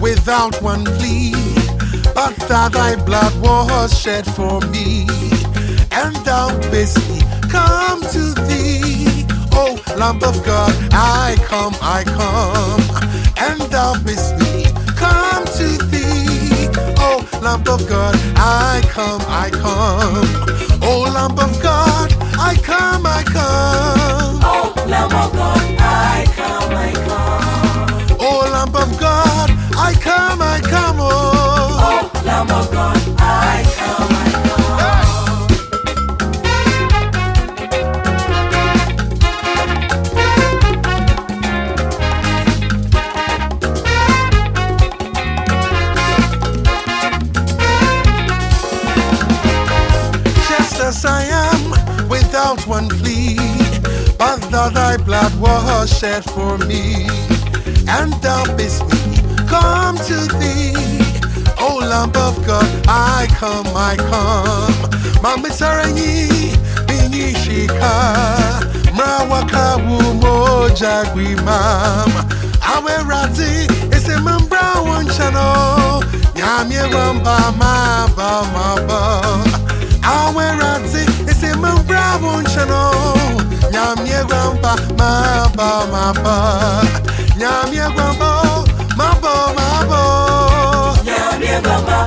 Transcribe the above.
without one plea, but that thy blood was shed for me, and thou bidst me come to thee. Oh, Lamb of God, I come, I come, and thou bidst me come to thee. Oh, Lamb of God, I come, I come. Oh, Lamb of God, I come, I come. As I am, without one plea, but that thy blood was shed for me, and thou bidst me come to thee. O Lamb of God, I come, I come. Mama Saranyi, Binyi Shika, Mrawaka Wumo Jagwi Mam. Awe Razi, it's a Mambra one channel. Yamye Ramba, ma ba mapa mapa mapa nyamie gwamba mabo mabo nyamie gwamba